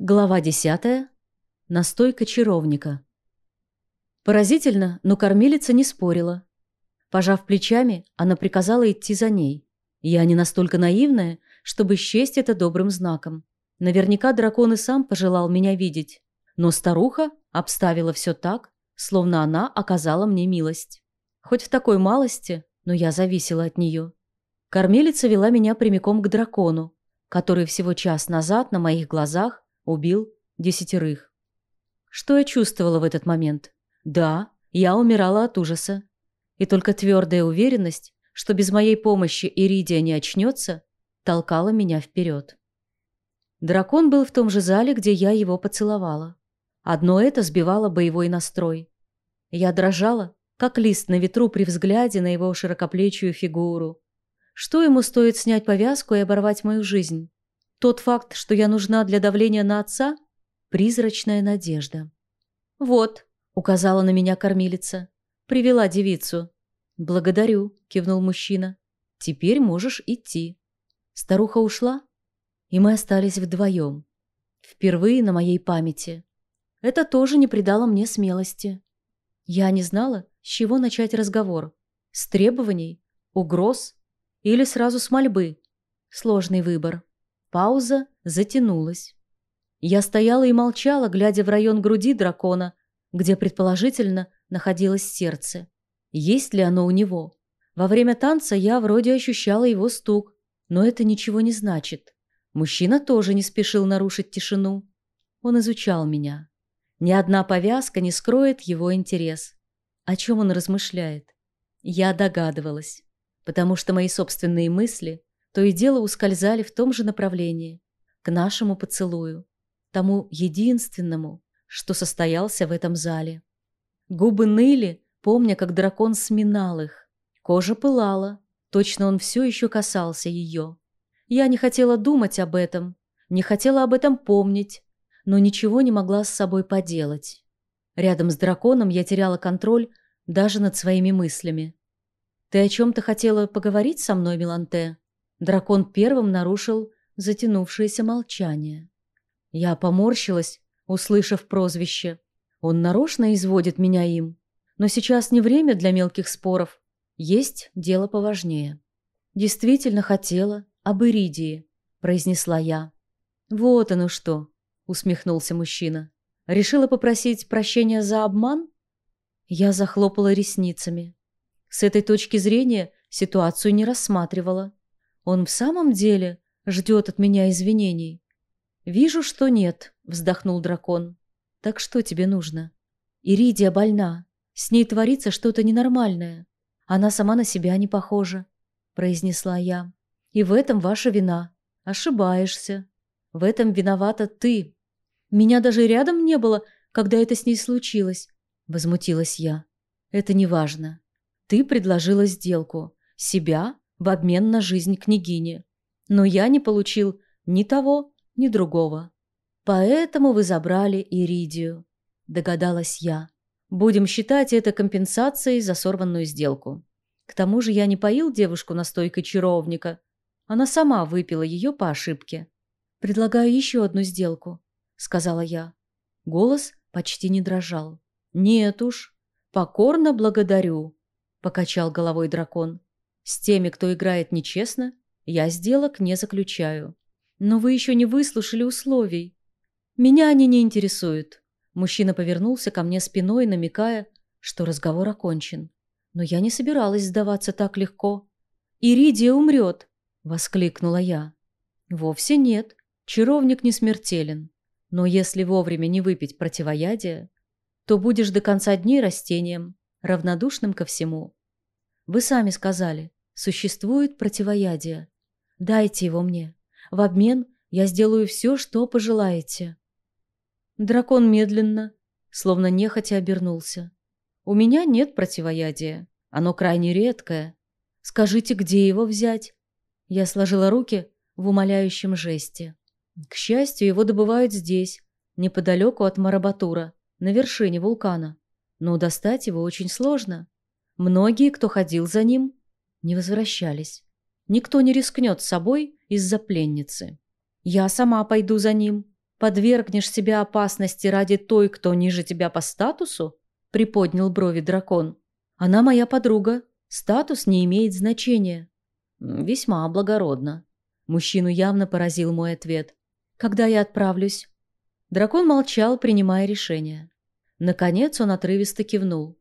Глава десятая. Настойка чаровника. Поразительно, но кормилица не спорила. Пожав плечами, она приказала идти за ней. Я не настолько наивная, чтобы счесть это добрым знаком. Наверняка дракон и сам пожелал меня видеть. Но старуха обставила все так, словно она оказала мне милость. Хоть в такой малости, но я зависела от нее. Кормилица вела меня прямиком к дракону, который всего час назад на моих глазах убил десятерых. Что я чувствовала в этот момент? Да, я умирала от ужаса. И только твердая уверенность, что без моей помощи Иридия не очнется, толкала меня вперед. Дракон был в том же зале, где я его поцеловала. Одно это сбивало боевой настрой. Я дрожала, как лист на ветру при взгляде на его широкоплечую фигуру. Что ему стоит снять повязку и оборвать мою жизнь? Тот факт, что я нужна для давления на отца – призрачная надежда. «Вот», – указала на меня кормилица, – привела девицу. «Благодарю», – кивнул мужчина. «Теперь можешь идти». Старуха ушла, и мы остались вдвоем. Впервые на моей памяти. Это тоже не придало мне смелости. Я не знала, с чего начать разговор. С требований, угроз или сразу с мольбы. Сложный выбор. Пауза затянулась. Я стояла и молчала, глядя в район груди дракона, где, предположительно, находилось сердце. Есть ли оно у него? Во время танца я вроде ощущала его стук, но это ничего не значит. Мужчина тоже не спешил нарушить тишину. Он изучал меня. Ни одна повязка не скроет его интерес. О чем он размышляет? Я догадывалась, потому что мои собственные мысли то и дело ускользали в том же направлении, к нашему поцелую, тому единственному, что состоялся в этом зале. Губы ныли, помня, как дракон сминал их. Кожа пылала, точно он все еще касался ее. Я не хотела думать об этом, не хотела об этом помнить, но ничего не могла с собой поделать. Рядом с драконом я теряла контроль даже над своими мыслями. «Ты о чем-то хотела поговорить со мной, Миланте?» Дракон первым нарушил затянувшееся молчание. Я поморщилась, услышав прозвище. Он нарочно изводит меня им. Но сейчас не время для мелких споров. Есть дело поважнее. Действительно хотела об Иридии, произнесла я. Вот оно что, усмехнулся мужчина. Решила попросить прощения за обман? Я захлопала ресницами. С этой точки зрения ситуацию не рассматривала. Он в самом деле ждет от меня извинений? Вижу, что нет, вздохнул дракон. Так что тебе нужно? Иридия больна. С ней творится что-то ненормальное. Она сама на себя не похожа, произнесла я. И в этом ваша вина. Ошибаешься. В этом виновата ты. Меня даже рядом не было, когда это с ней случилось, возмутилась я. Это не важно. Ты предложила сделку. Себя в обмен на жизнь княгини. Но я не получил ни того, ни другого. Поэтому вы забрали Иридию, догадалась я. Будем считать это компенсацией за сорванную сделку. К тому же я не поил девушку настойкой чаровника. Она сама выпила ее по ошибке. «Предлагаю еще одну сделку», — сказала я. Голос почти не дрожал. «Нет уж, покорно благодарю», — покачал головой дракон. С теми, кто играет нечестно, я сделок не заключаю. Но вы еще не выслушали условий. Меня они не интересуют. Мужчина повернулся ко мне спиной, намекая, что разговор окончен. Но я не собиралась сдаваться так легко. «Иридия умрет!» — воскликнула я. «Вовсе нет. Чаровник не смертелен. Но если вовремя не выпить противоядие, то будешь до конца дней растением, равнодушным ко всему. Вы сами сказали, Существует противоядие. Дайте его мне. В обмен я сделаю все, что пожелаете. Дракон медленно, словно нехотя обернулся. У меня нет противоядия. Оно крайне редкое. Скажите, где его взять? Я сложила руки в умоляющем жесте. К счастью, его добывают здесь, неподалеку от Марабатура, на вершине вулкана. Но достать его очень сложно. Многие, кто ходил за ним, не возвращались. Никто не рискнет с собой из-за пленницы. «Я сама пойду за ним», подвергнешь себя опасности ради той, кто ниже тебя по статусу?» – приподнял брови дракон. «Она моя подруга. Статус не имеет значения». «Весьма благородно». Мужчину явно поразил мой ответ. «Когда я отправлюсь?» Дракон молчал, принимая решение. Наконец он отрывисто кивнул.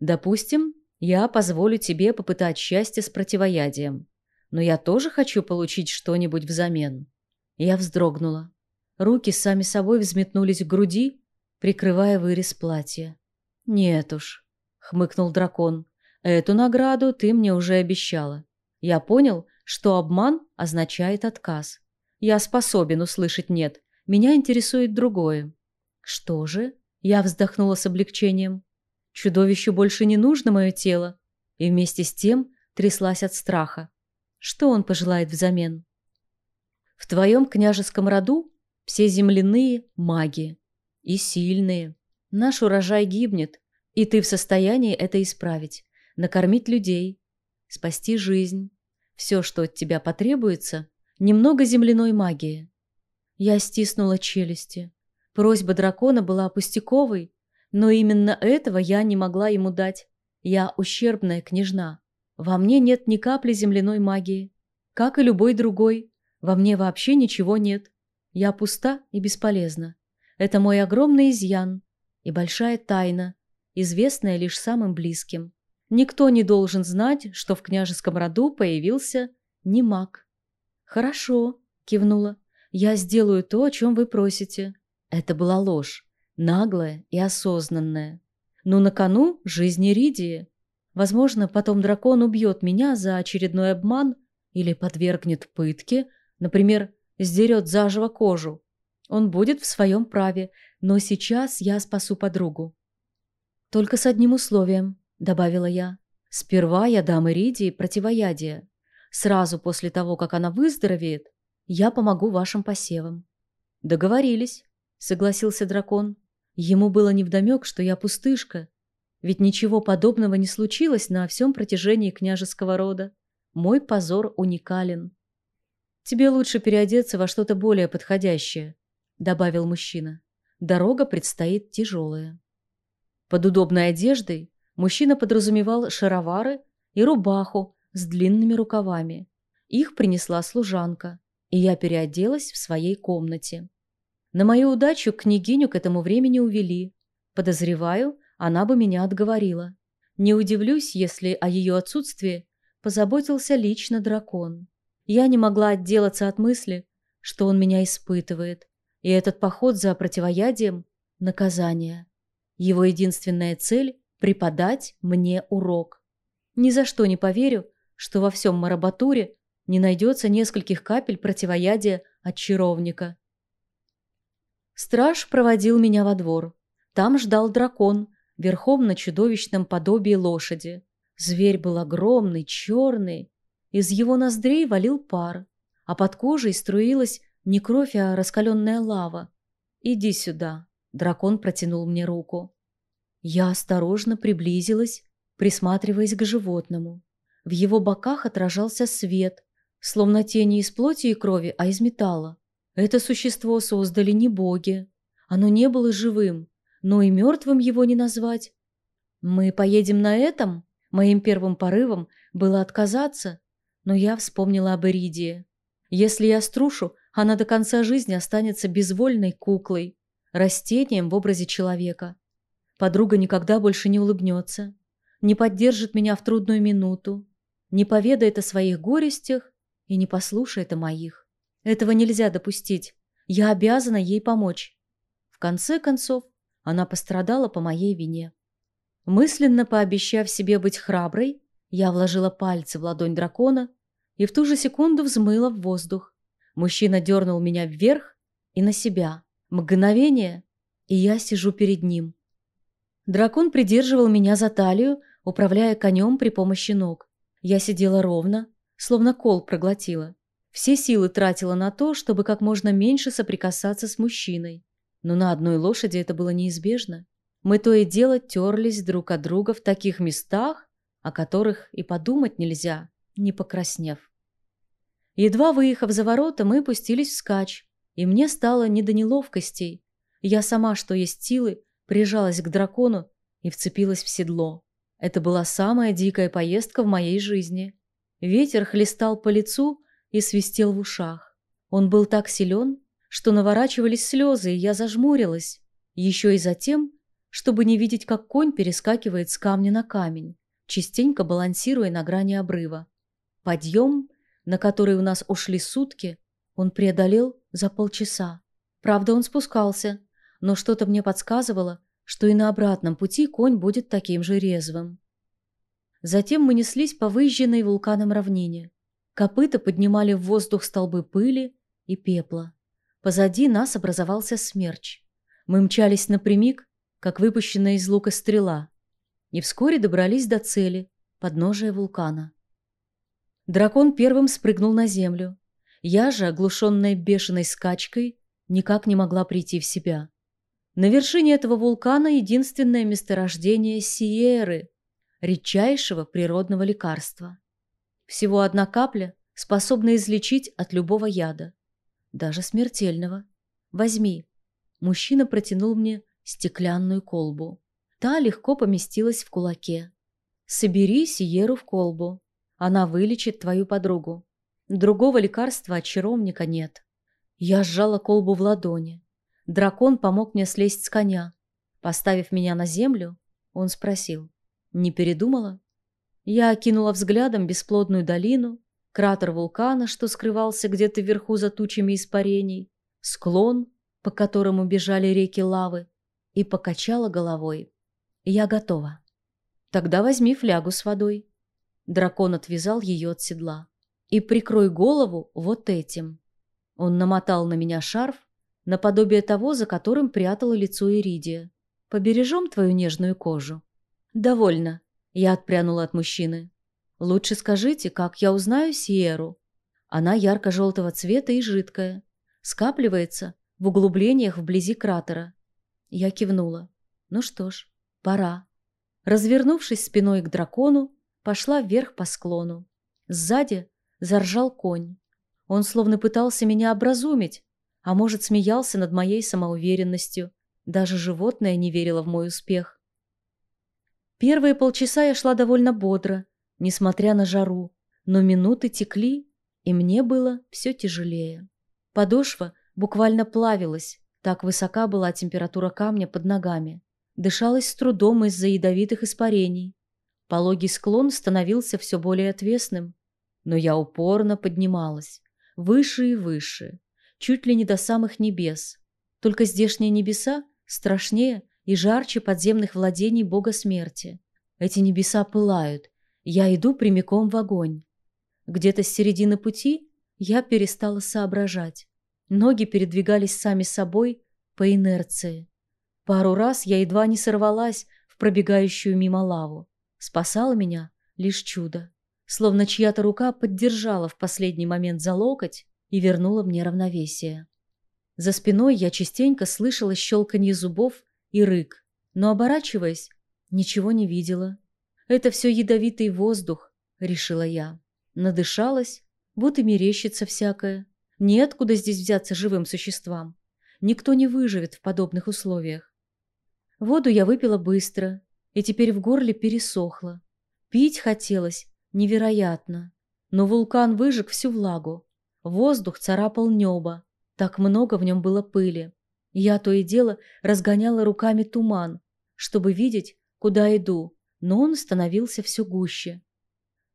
«Допустим, я позволю тебе попытать счастье с противоядием. Но я тоже хочу получить что-нибудь взамен». Я вздрогнула. Руки сами собой взметнулись к груди, прикрывая вырез платья. «Нет уж», — хмыкнул дракон, — «эту награду ты мне уже обещала. Я понял, что обман означает отказ. Я способен услышать «нет». Меня интересует другое». «Что же?» — я вздохнула с облегчением. «Чудовищу больше не нужно мое тело». И вместе с тем тряслась от страха. Что он пожелает взамен? «В твоем княжеском роду все земляные – маги. И сильные. Наш урожай гибнет, и ты в состоянии это исправить. Накормить людей, спасти жизнь. Все, что от тебя потребуется – немного земляной магии. Я стиснула челюсти. Просьба дракона была пустяковой, но именно этого я не могла ему дать. Я ущербная княжна. Во мне нет ни капли земляной магии. Как и любой другой, во мне вообще ничего нет. Я пуста и бесполезна. Это мой огромный изъян и большая тайна, известная лишь самым близким. Никто не должен знать, что в княжеском роду появился не маг. «Хорошо», — кивнула, — «я сделаю то, о чем вы просите». Это была ложь, наглая и осознанная. Но на кону жизнь Иридии. Возможно, потом дракон убьет меня за очередной обман или подвергнет пытке, например, сдерет заживо кожу. Он будет в своем праве, но сейчас я спасу подругу. «Только с одним условием», — добавила я. «Сперва я дам Иридии противоядие. Сразу после того, как она выздоровеет, я помогу вашим посевам». «Договорились», — согласился дракон. Ему было невдомек, что я пустышка. Ведь ничего подобного не случилось на всем протяжении княжеского рода. Мой позор уникален. «Тебе лучше переодеться во что-то более подходящее», — добавил мужчина. «Дорога предстоит тяжелая». Под удобной одеждой мужчина подразумевал шаровары и рубаху с длинными рукавами. Их принесла служанка, и я переоделась в своей комнате. На мою удачу княгиню к этому времени увели. Подозреваю, она бы меня отговорила. Не удивлюсь, если о ее отсутствии позаботился лично дракон. Я не могла отделаться от мысли, что он меня испытывает, и этот поход за противоядием – наказание. Его единственная цель – преподать мне урок. Ни за что не поверю, что во всем Марабатуре не найдется нескольких капель противоядия от чаровника. Страж проводил меня во двор. Там ждал дракон, верхом на чудовищном подобии лошади. Зверь был огромный, черный, из его ноздрей валил пар, а под кожей струилась не кровь, а раскаленная лава. «Иди сюда», — дракон протянул мне руку. Я осторожно приблизилась, присматриваясь к животному. В его боках отражался свет, словно тени из плоти и крови, а из металла. Это существо создали не боги. Оно не было живым, но и мертвым его не назвать. Мы поедем на этом? Моим первым порывом было отказаться, но я вспомнила об Эридии. Если я струшу, она до конца жизни останется безвольной куклой, растением в образе человека. Подруга никогда больше не улыбнется, не поддержит меня в трудную минуту, не поведает о своих горестях и не послушает о моих. Этого нельзя допустить. Я обязана ей помочь. В конце концов, она пострадала по моей вине. Мысленно пообещав себе быть храброй, я вложила пальцы в ладонь дракона и в ту же секунду взмыла в воздух. Мужчина дернул меня вверх и на себя. Мгновение, и я сижу перед ним. Дракон придерживал меня за талию, управляя конем при помощи ног. Я сидела ровно, словно кол проглотила. Все силы тратила на то, чтобы как можно меньше соприкасаться с мужчиной. Но на одной лошади это было неизбежно. Мы то и дело терлись друг от друга в таких местах, о которых и подумать нельзя, не покраснев. Едва выехав за ворота, мы пустились вскачь. и мне стало не до неловкостей. Я сама, что есть силы, прижалась к дракону и вцепилась в седло. Это была самая дикая поездка в моей жизни. Ветер хлестал по лицу и свистел в ушах. Он был так силен, что наворачивались слезы, и я зажмурилась. Еще и затем, чтобы не видеть, как конь перескакивает с камня на камень, частенько балансируя на грани обрыва. Подъем, на который у нас ушли сутки, он преодолел за полчаса. Правда, он спускался, но что-то мне подсказывало, что и на обратном пути конь будет таким же резвым. Затем мы неслись по выжженной вулканом равнине. Копыта поднимали в воздух столбы пыли и пепла. Позади нас образовался смерч. Мы мчались напрямик, как выпущенная из лука стрела, и вскоре добрались до цели, подножия вулкана. Дракон первым спрыгнул на землю. Я же, оглушенная бешеной скачкой, никак не могла прийти в себя. На вершине этого вулкана единственное месторождение Сиеры, редчайшего природного лекарства. Всего одна капля способна излечить от любого яда даже смертельного. Возьми. Мужчина протянул мне стеклянную колбу. Та легко поместилась в кулаке. Собери Сиеру в колбу. Она вылечит твою подругу. Другого лекарства от чаровника нет. Я сжала колбу в ладони. Дракон помог мне слезть с коня. Поставив меня на землю, он спросил. Не передумала? Я окинула взглядом бесплодную долину, кратер вулкана, что скрывался где-то вверху за тучами испарений, склон, по которому бежали реки лавы, и покачала головой. «Я готова». «Тогда возьми флягу с водой». Дракон отвязал ее от седла. «И прикрой голову вот этим». Он намотал на меня шарф, наподобие того, за которым прятала лицо Иридия. «Побережем твою нежную кожу?» «Довольно», — я отпрянула от мужчины. Лучше скажите, как я узнаю Сиеру? Она ярко-желтого цвета и жидкая. Скапливается в углублениях вблизи кратера. Я кивнула. Ну что ж, пора. Развернувшись спиной к дракону, пошла вверх по склону. Сзади заржал конь. Он словно пытался меня образумить, а может, смеялся над моей самоуверенностью. Даже животное не верило в мой успех. Первые полчаса я шла довольно бодро, несмотря на жару, но минуты текли, и мне было все тяжелее. Подошва буквально плавилась, так высока была температура камня под ногами. Дышалось с трудом из-за ядовитых испарений. Пологий склон становился все более отвесным, но я упорно поднималась, выше и выше, чуть ли не до самых небес. Только здешние небеса страшнее и жарче подземных владений бога смерти. Эти небеса пылают, я иду прямиком в огонь. Где-то с середины пути я перестала соображать. Ноги передвигались сами собой по инерции. Пару раз я едва не сорвалась в пробегающую мимо лаву. Спасало меня лишь чудо. Словно чья-то рука поддержала в последний момент за локоть и вернула мне равновесие. За спиной я частенько слышала щелканье зубов и рык, но, оборачиваясь, ничего не видела. Это все ядовитый воздух, решила я. Надышалась, и мерещится всякое. Неоткуда здесь взяться живым существам. Никто не выживет в подобных условиях. Воду я выпила быстро, и теперь в горле пересохло. Пить хотелось невероятно. Но вулкан выжег всю влагу. Воздух царапал небо. Так много в нем было пыли. Я то и дело разгоняла руками туман, чтобы видеть, куда иду, но он становился все гуще.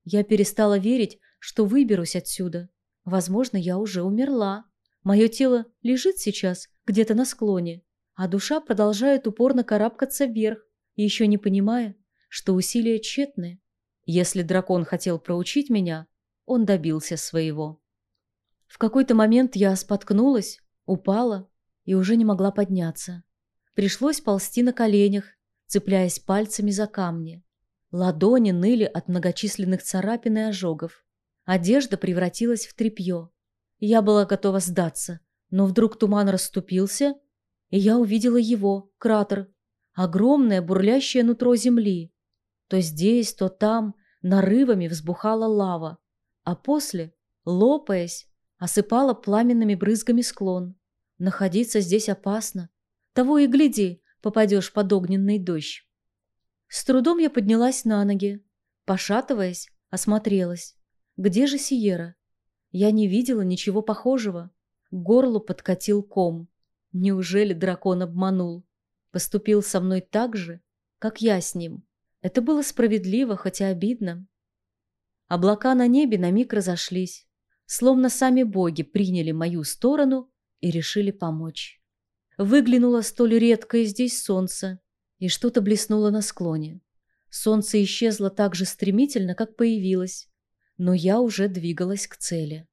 Я перестала верить, что выберусь отсюда. Возможно, я уже умерла. Мое тело лежит сейчас где-то на склоне, а душа продолжает упорно карабкаться вверх, еще не понимая, что усилия тщетны. Если дракон хотел проучить меня, он добился своего. В какой-то момент я споткнулась, упала и уже не могла подняться. Пришлось ползти на коленях, цепляясь пальцами за камни. Ладони ныли от многочисленных царапин и ожогов. Одежда превратилась в тряпье. Я была готова сдаться, но вдруг туман расступился, и я увидела его, кратер, огромное бурлящее нутро земли. То здесь, то там нарывами взбухала лава, а после, лопаясь, осыпала пламенными брызгами склон. Находиться здесь опасно. Того и гляди, попадешь под огненный дождь. С трудом я поднялась на ноги. Пошатываясь, осмотрелась. Где же Сиера? Я не видела ничего похожего. К горлу подкатил ком. Неужели дракон обманул? Поступил со мной так же, как я с ним. Это было справедливо, хотя обидно. Облака на небе на миг разошлись, словно сами боги приняли мою сторону и решили помочь. Выглянуло столь редкое здесь солнце, и что-то блеснуло на склоне. Солнце исчезло так же стремительно, как появилось, но я уже двигалась к цели.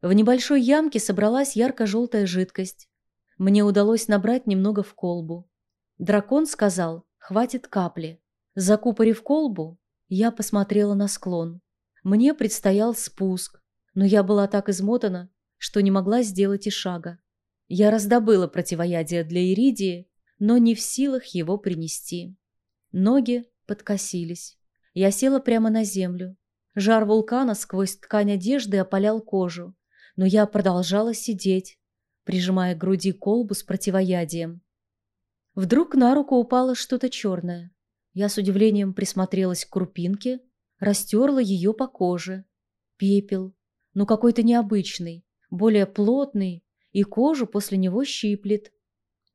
В небольшой ямке собралась ярко-желтая жидкость. Мне удалось набрать немного в колбу. Дракон сказал, хватит капли. Закупорив колбу, я посмотрела на склон. Мне предстоял спуск, но я была так измотана, что не могла сделать и шага. Я раздобыла противоядие для Иридии, но не в силах его принести. Ноги подкосились. Я села прямо на землю. Жар вулкана сквозь ткань одежды опалял кожу, но я продолжала сидеть, прижимая к груди колбу с противоядием. Вдруг на руку упало что-то черное. Я с удивлением присмотрелась к крупинке, растерла ее по коже. Пепел, но какой-то необычный, более плотный, и кожу после него щиплет.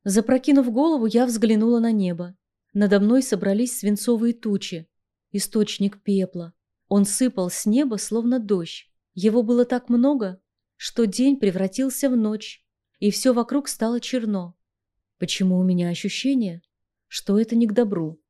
Запрокинув голову, я взглянула на небо. Надо мной собрались свинцовые тучи. Источник пепла. Он сыпал с неба, словно дождь. Его было так много, что день превратился в ночь, и все вокруг стало черно. Почему у меня ощущение, что это не к добру?